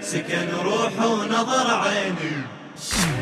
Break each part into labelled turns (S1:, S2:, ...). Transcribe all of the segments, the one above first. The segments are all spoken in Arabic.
S1: سكن روح ونظر عيني.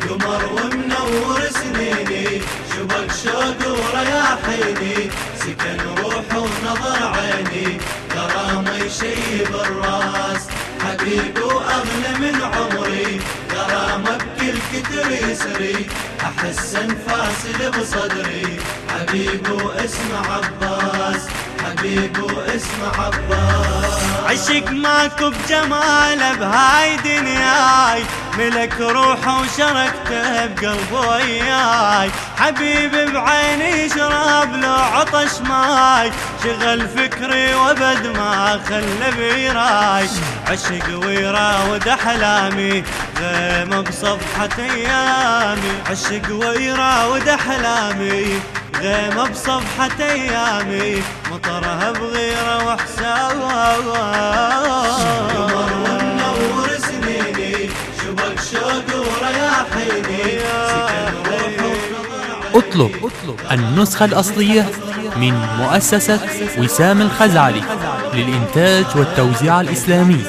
S1: قمر ومنور سنيني. شبك شوق ورياحيني سكن روح ونظر عيني. كرامة يشيب الراس. حبيب واغلى من عمري. كرامة بكل كتر يسري. احس انفاسي بصدري. حبيب واسم عباس. حبيب واسم عباس.
S2: عشق ماكو بجماله بهاي دنياي. ملك روحه وشركته بقلب وياي. حبيب بعيني شراب لو عطش ماي. شغل فكري وابد ما خلى بيراي. عشق ويراود احلامي غيم بصفحة أيامي. عشق ويراود احلامي غيمة بصفحة أيامي مطرها بغيرة وحساب
S1: قمر ومنور سنيني شبك شوق ورياحيني
S3: اطلب النسخة الأصلية من مؤسسة وسام الخزعلي للإنتاج والتوزيع الإسلامي.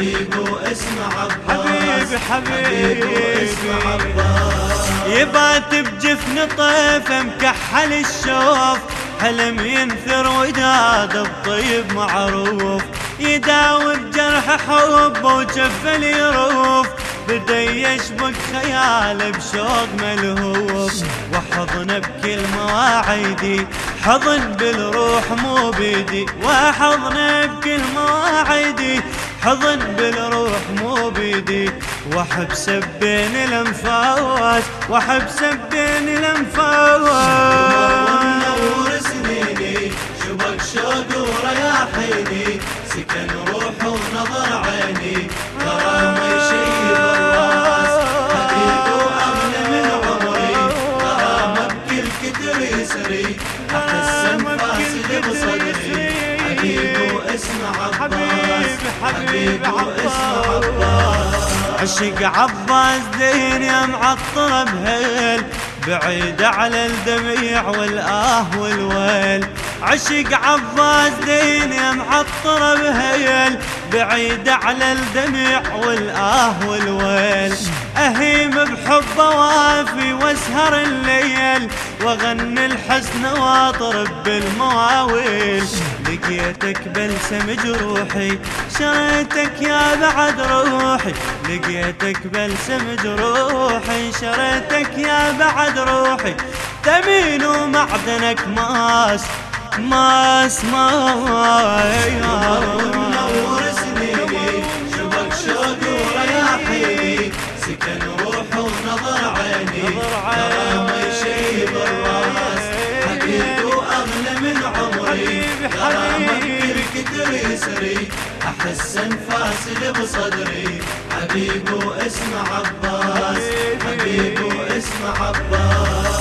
S1: حبيب واسم عباس.
S2: حبيبي.
S1: واسم عباس.
S2: يبات بجفن طيف مكحل الشوف حلم ينثر وداد الطيب معروف. يداوي بجرح حب وجف يروف بدا يشبك خياله بشوق ملهوف. وحضن بكل مواعيدي حضن بالروح مو بيدي. وحضن بكل مواعيدي حضن بالروح مو بيدي. واحب بين الانفاس واحب بين الانفاس.
S1: ونور سنيني شبك شوق ورياحيني. سكن روح ونظر حبيب عباس.
S2: عشق عباس دين يا معطر بهيل بعيد على الدميع والآه والويل. عشق عباس دين يا معطر بهيل بعيد على الدميع والآه والويل. أهيم بحب وافي وأسهر الليل وأغني الحزن وأطرب بالمواويل. لقيتك بلسم جروحي شريتك يا بعد روحي. لقيتك بلسم جروحي شريتك يا بعد روحي. تمين ومعدنك ماس ماس ماس.
S1: يسري احس انفاسي بصدري. حبيب واسم عباس. حبيب واسم عباس.